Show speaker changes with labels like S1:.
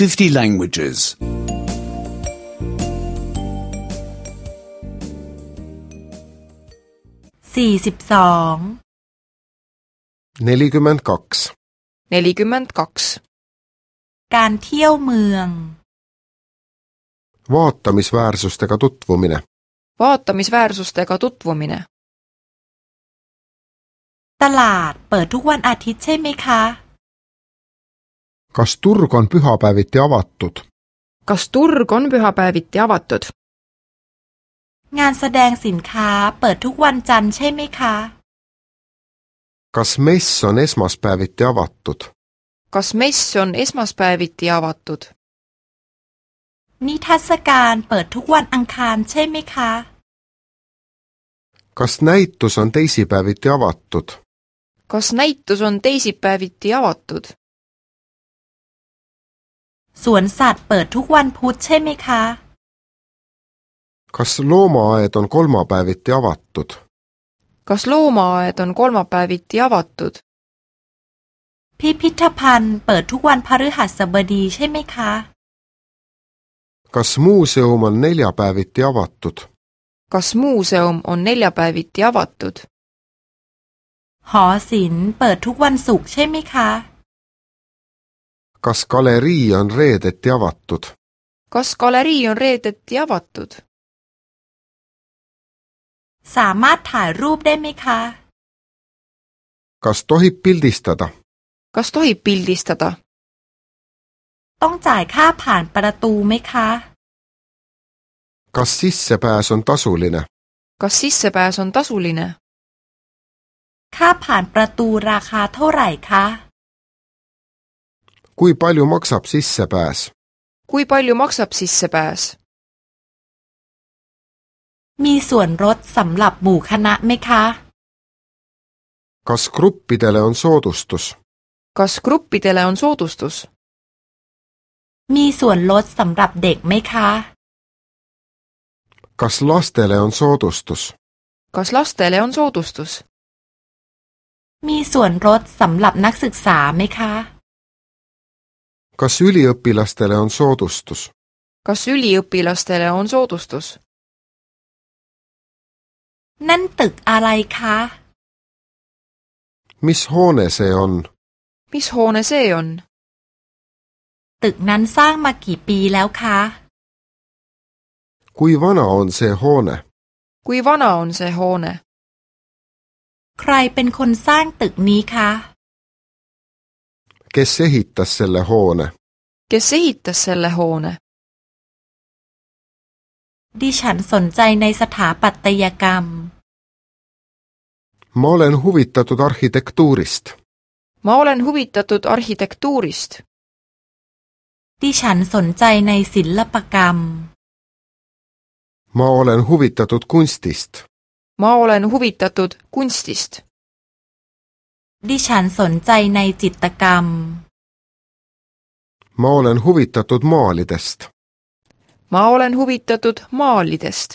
S1: 50 languages.
S2: สี่สิบสอง
S3: nelikümmend kaks,
S4: nelikümmend kaks,
S2: การเที่ยวเมือง
S3: vaatamisväärsustega tutvumine,
S4: vaatamisväärsustega tutvumine,
S2: ตลาดเปิดทุกวันอาทิตย์ใช่ไหมคะ
S3: kas turg on pühapäeviti avatud ,
S4: kas turg on pühapäeviti avatud ?
S2: งานแสดงสินค้าเปิดทุกวันจันทร์ใช่ไหมคะ
S3: kas mess on esmaspäeviti avatud ,
S4: kas mess on esmaspäeviti avatud ?
S2: นิทรรศการเปิดทุกวันอังคารใช่ไหมคะ
S3: kas näitus on teisipäeviti avatud ,
S4: kas näitus on teisipäeviti avatud ?
S2: สวนสัตว์เปิดทุกวันพุธใช่ไหมคะ
S3: kas loomaaed on kolmapäeviti avatud,
S4: kas loomaaed on kolmapäeviti avatud?
S2: พิพิธภัณฑ์เปิดทุกวันพฤหัสบดีใช่ไหมคะ
S3: kas muuseum on neljapäeviti avatud,
S4: kas muuseum on neljapäeviti avatud?
S2: หอศิลป์เปิดทุกวันศุกร์ใช่ไหมคะ
S3: kas galerii on reedeti avatud,
S4: kas galerii on reedeti avatud?
S2: สามารถถ่ายรูปได้ไหมคะ
S3: kas tohib pildistada,
S4: kas tohib pildistada?
S2: ต้องจ่ายค่าผ่านประตูไหมคะ
S3: kas sissepääs on tasuline,
S4: kas sissepääs on tasuline?
S2: ค่าผ่านประตูราคาเท่าไหร่คะ
S3: kui palju maksab sissepääs ,
S4: kui palju maksab sissepääs ?
S2: มีส่วนลดสำหรับหมู่คณะไหมคะ
S3: kas gruppidele on soodustus ,
S4: kas gruppidele on soodustus ?
S2: มีส่วนลดสำหรับเด็กไหมคะ
S3: kas lastele on soodustus ,
S4: kas lastele on soodustus ?
S2: มีส่วนลดสำหรับนักศึกษาไหมคะ
S3: kas üliõpilastele on soodustus ,
S4: kas üliõpilastele on soodustus ?
S2: นั่นตึกอะไรคะ
S3: mis hoone see on ,
S4: mis hoone see on ?
S2: ตึกนั้นสร้างมากี่ปีแล้วคะ
S3: kui vana on see hoone ,
S4: kui vana on see hoone ?
S2: ใครเป็นคนสร้างตึกนี้คะ
S3: kes ehitas selle hoone ,
S4: kes ehitas selle hoone ?
S2: ดิฉันสนใจในสถาปัตยกรรม
S3: ma olen huvitatud arhitektuurist ,
S4: ma olen huvitatud arhitektuurist .
S2: ดิฉันสนใจในศิลปกรรม
S3: ma olen huvitatud kunstist ,
S4: ma olen huvitatud kunstist .
S2: ดิฉันสนใจในจิตรกรรม
S3: ma olen huvitatud maalidest,
S4: ma olen huvitatud maalidest